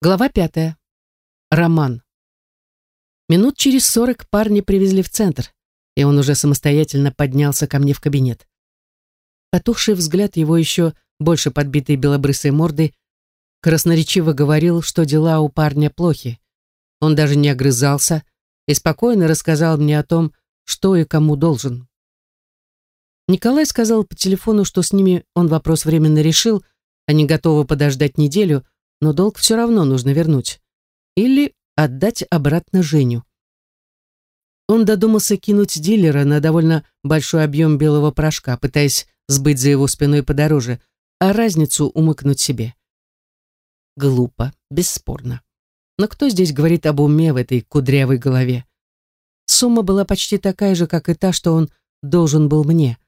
Глава пятая. Роман. Минут через сорок парня привезли в центр, и он уже самостоятельно поднялся ко мне в кабинет. Потухший взгляд его еще больше подбитой белобрысой морды красноречиво говорил, что дела у парня плохи. Он даже не огрызался и спокойно рассказал мне о том, что и кому должен. Николай сказал по телефону, что с ними он вопрос временно решил, они готовы подождать неделю, но долг все равно нужно вернуть. Или отдать обратно Женю. Он додумался кинуть дилера на довольно большой объем белого порошка, пытаясь сбыть за его спиной подороже, а разницу умыкнуть себе. Глупо, бесспорно. Но кто здесь говорит об уме в этой кудрявой голове? Сумма была почти такая же, как и та, что он должен был мне.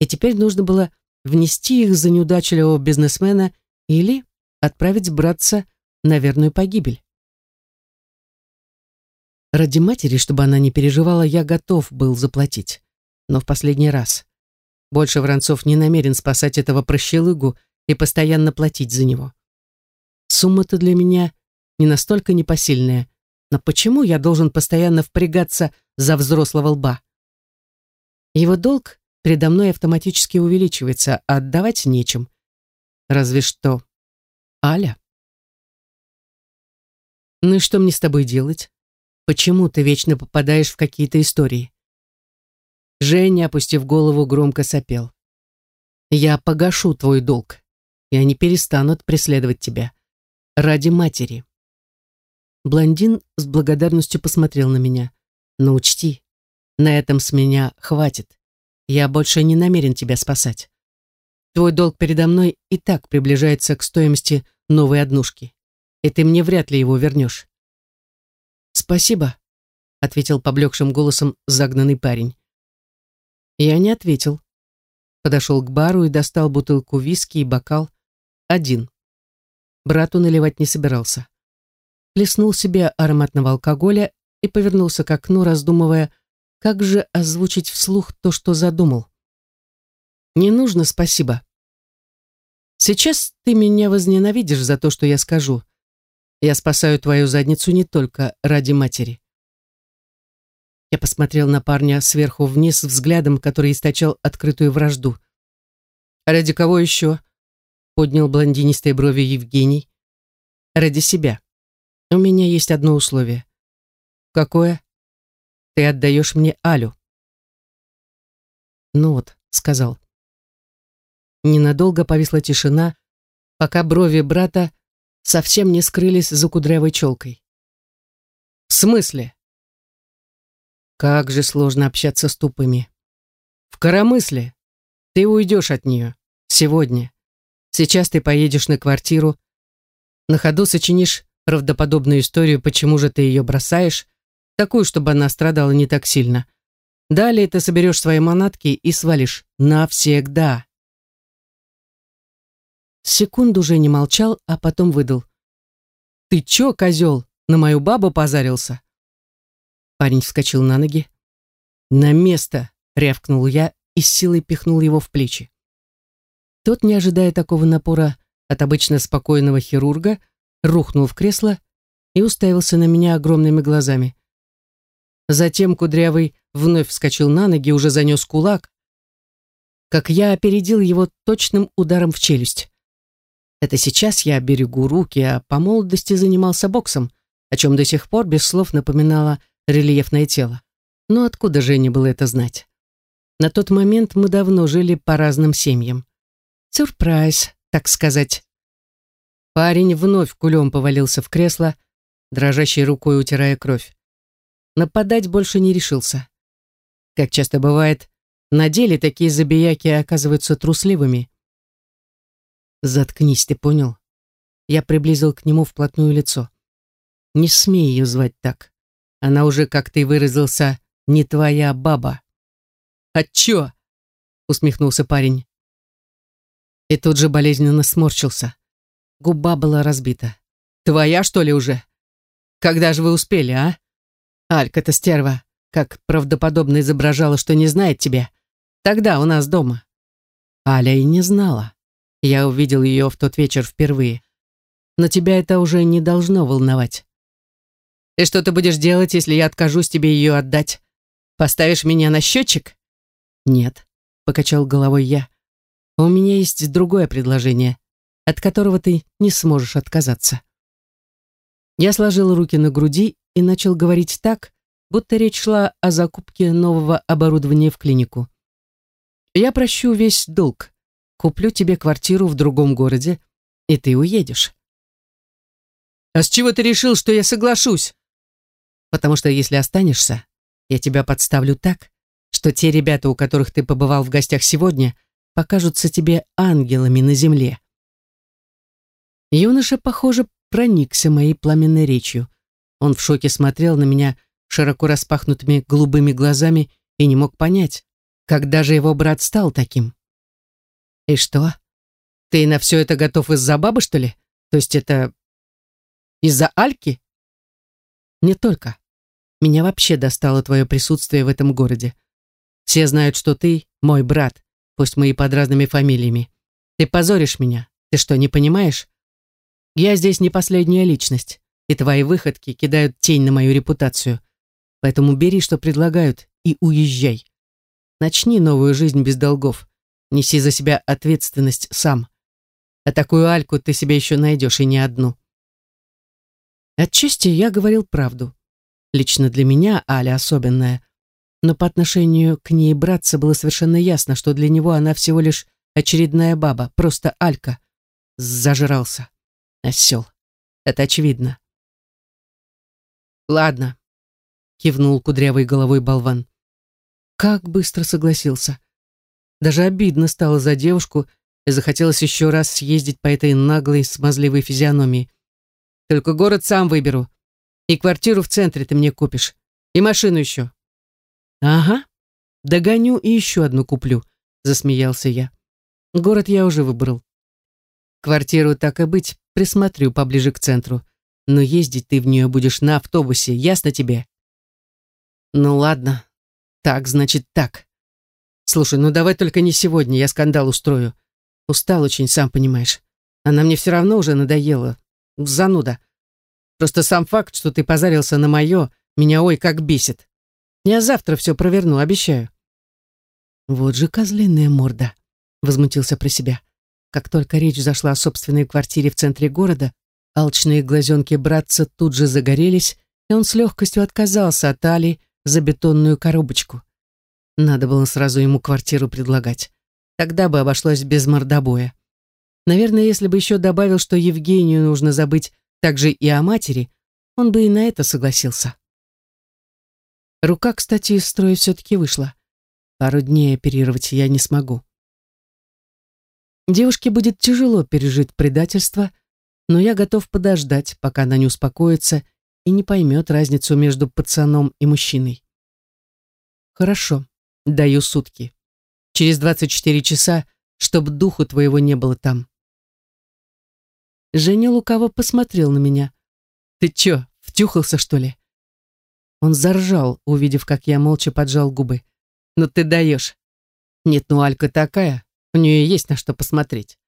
И теперь нужно было внести их за неудачливого бизнесмена или отправить братца на верную погибель. Ради матери, чтобы она не переживала, я готов был заплатить. Но в последний раз. Больше Воронцов не намерен спасать этого прощелыгу и постоянно платить за него. Сумма-то для меня не настолько непосильная, но почему я должен постоянно впрягаться за взрослого лба? Его долг передо мной автоматически увеличивается, а отдавать нечем. Разве что Аля. Ну и что мне с тобой делать? Почему ты вечно попадаешь в какие-то истории? Женя, опустив голову, громко сопел. Я погашу твой долг, и они перестанут преследовать тебя. Ради матери. Блондин с благодарностью посмотрел на меня. Но учти, на этом с меня хватит. Я больше не намерен тебя спасать. Твой долг передо мной и так приближается к стоимости новой однушки, и ты мне вряд ли его вернешь. Спасибо, ответил поблекшим голосом загнанный парень. Я не ответил. Подошел к бару и достал бутылку виски и бокал. Один. Брату наливать не собирался. Плеснул себе ароматного алкоголя и повернулся к окну, раздумывая, как же озвучить вслух то, что задумал. «Не нужно спасибо», Сейчас ты меня возненавидишь за то, что я скажу. Я спасаю твою задницу не только ради матери. Я посмотрел на парня сверху вниз взглядом, который источал открытую вражду. «А ради кого еще?» — поднял блондинистые брови Евгений. «Ради себя. У меня есть одно условие». «Какое?» «Ты отдаешь мне Алю». «Ну вот», — сказал. Ненадолго повисла тишина, пока брови брата совсем не скрылись за кудрявой челкой. «В смысле?» Как же сложно общаться с тупыми. В коромысле. Ты уйдешь от нее. Сегодня. Сейчас ты поедешь на квартиру. На ходу сочинишь правдоподобную историю, почему же ты ее бросаешь, такую, чтобы она страдала не так сильно. Далее ты соберешь свои манатки и свалишь навсегда. Секунду уже не молчал, а потом выдал. «Ты чё, козел, на мою бабу позарился?» Парень вскочил на ноги. «На место!» — рявкнул я и с силой пихнул его в плечи. Тот, не ожидая такого напора от обычно спокойного хирурга, рухнул в кресло и уставился на меня огромными глазами. Затем Кудрявый вновь вскочил на ноги, уже занес кулак, как я опередил его точным ударом в челюсть. Это сейчас я берегу руки, а по молодости занимался боксом, о чем до сих пор без слов напоминало рельефное тело. Но откуда Жене было это знать? На тот момент мы давно жили по разным семьям. Сюрприз, так сказать. Парень вновь кулем повалился в кресло, дрожащей рукой утирая кровь. Нападать больше не решился. Как часто бывает, на деле такие забияки оказываются трусливыми. «Заткнись, ты понял?» Я приблизил к нему вплотную лицо. «Не смей ее звать так. Она уже, как ты выразился, не твоя баба». «А чё?» — усмехнулся парень. И тут же болезненно сморщился. Губа была разбита. «Твоя, что ли, уже? Когда же вы успели, а? Алька-то стерва, как правдоподобно изображала, что не знает тебя. Тогда у нас дома». Аля и не знала. Я увидел ее в тот вечер впервые. но тебя это уже не должно волновать. И что ты будешь делать, если я откажусь тебе ее отдать? Поставишь меня на счетчик? Нет, покачал головой я. У меня есть другое предложение, от которого ты не сможешь отказаться. Я сложил руки на груди и начал говорить так, будто речь шла о закупке нового оборудования в клинику. Я прощу весь долг, куплю тебе квартиру в другом городе, и ты уедешь. А с чего ты решил, что я соглашусь? Потому что если останешься, я тебя подставлю так, что те ребята, у которых ты побывал в гостях сегодня, покажутся тебе ангелами на земле. Юноша, похоже, проникся моей пламенной речью. Он в шоке смотрел на меня широко распахнутыми голубыми глазами и не мог понять, когда же его брат стал таким. «И что? Ты на все это готов из-за бабы, что ли? То есть это из-за Альки?» «Не только. Меня вообще достало твое присутствие в этом городе. Все знают, что ты мой брат, пусть мы и под разными фамилиями. Ты позоришь меня. Ты что, не понимаешь? Я здесь не последняя личность, и твои выходки кидают тень на мою репутацию. Поэтому бери, что предлагают, и уезжай. Начни новую жизнь без долгов. Неси за себя ответственность сам. А такую Альку ты себе еще найдешь, и не одну. Отчасти я говорил правду. Лично для меня Аля особенная. Но по отношению к ней братца было совершенно ясно, что для него она всего лишь очередная баба, просто Алька. Зажрался. Осел. Это очевидно. Ладно, кивнул кудрявой головой болван. Как быстро согласился. Даже обидно стало за девушку и захотелось еще раз съездить по этой наглой, смазливой физиономии. Только город сам выберу. И квартиру в центре ты мне купишь. И машину еще. Ага. Догоню и еще одну куплю, засмеялся я. Город я уже выбрал. Квартиру, так и быть, присмотрю поближе к центру. Но ездить ты в нее будешь на автобусе, ясно тебе? Ну ладно. Так, значит, так. Слушай, ну давай только не сегодня, я скандал устрою. Устал очень, сам понимаешь. Она мне все равно уже надоела. Зануда. Просто сам факт, что ты позарился на мое, меня ой как бесит. Я завтра все проверну, обещаю. Вот же козлиная морда, возмутился про себя. Как только речь зашла о собственной квартире в центре города, алчные глазенки братца тут же загорелись, и он с легкостью отказался от Али за бетонную коробочку. Надо было сразу ему квартиру предлагать. Тогда бы обошлось без мордобоя. Наверное, если бы еще добавил, что Евгению нужно забыть также и о матери, он бы и на это согласился. Рука, кстати, из строя все-таки вышла. Пару дней оперировать я не смогу. Девушке будет тяжело пережить предательство, но я готов подождать, пока она не успокоится и не поймет разницу между пацаном и мужчиной. Хорошо, даю сутки. Через 24 часа, чтоб духу твоего не было там. Женя лукаво посмотрел на меня. «Ты чё, втюхался, что ли?» Он заржал, увидев, как я молча поджал губы. «Ну ты даешь. Нет, ну Алька такая, у нее есть на что посмотреть.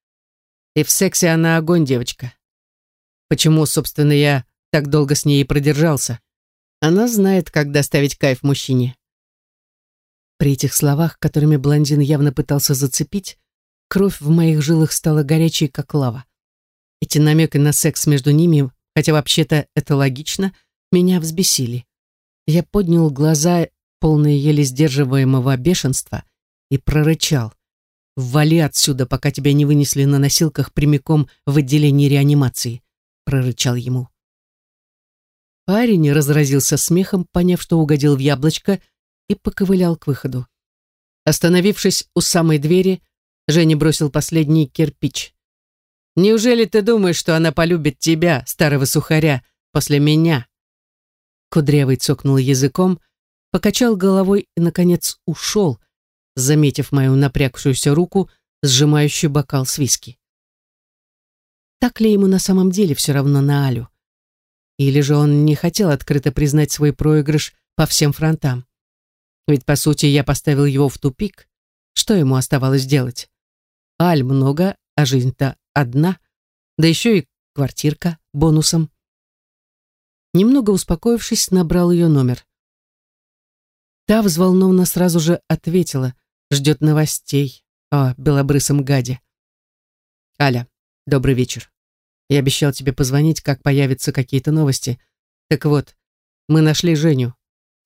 И в сексе она огонь, девочка. Почему, собственно, я так долго с ней и продержался? Она знает, как доставить кайф мужчине». При этих словах, которыми блондин явно пытался зацепить, кровь в моих жилах стала горячей, как лава. Эти намеки на секс между ними, хотя вообще-то это логично, меня взбесили. Я поднял глаза, полные еле сдерживаемого бешенства, и прорычал. «Вали отсюда, пока тебя не вынесли на носилках прямиком в отделении реанимации», прорычал ему. Парень разразился смехом, поняв, что угодил в яблочко, и поковылял к выходу. Остановившись у самой двери, Женя бросил последний кирпич. Неужели ты думаешь, что она полюбит тебя, старого сухаря, после меня?» Кудрявый цокнул языком, покачал головой и, наконец, ушел, заметив мою напрягшуюся руку, сжимающую бокал с виски. Так ли ему на самом деле все равно на Алю? Или же он не хотел открыто признать свой проигрыш по всем фронтам? Ведь, по сути, я поставил его в тупик. Что ему оставалось делать? Аль много, а жизнь-то одна, да еще и квартирка бонусом. Немного успокоившись, набрал ее номер. Та взволнованно сразу же ответила, ждет новостей о белобрысом гаде. «Аля, добрый вечер. Я обещал тебе позвонить, как появятся какие-то новости. Так вот, мы нашли Женю.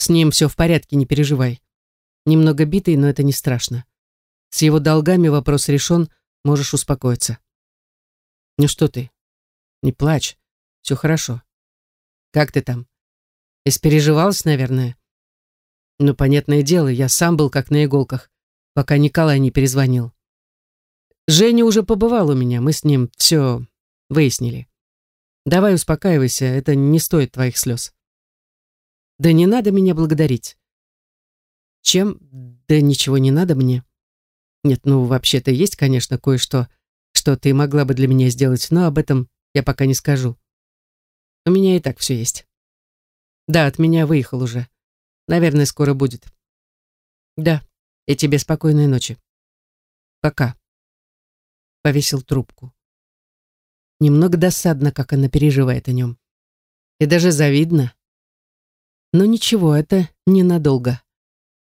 С ним все в порядке, не переживай. Немного битый, но это не страшно. С его долгами вопрос решен, можешь успокоиться. Ну что ты? Не плачь. Все хорошо. Как ты там? Испереживалась, наверное? Ну, понятное дело, я сам был как на иголках, пока Николай не перезвонил. Женя уже побывал у меня, мы с ним все выяснили. Давай успокаивайся, это не стоит твоих слез. Да не надо меня благодарить. Чем? Да ничего не надо мне. Нет, ну, вообще-то есть, конечно, кое-что, что ты могла бы для меня сделать, но об этом я пока не скажу. У меня и так все есть. Да, от меня выехал уже. Наверное, скоро будет. Да, и тебе спокойной ночи. Пока. Повесил трубку. Немного досадно, как она переживает о нем. И даже завидно. Но ничего, это ненадолго.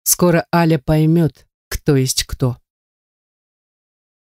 Скоро Аля поймет, кто есть кто.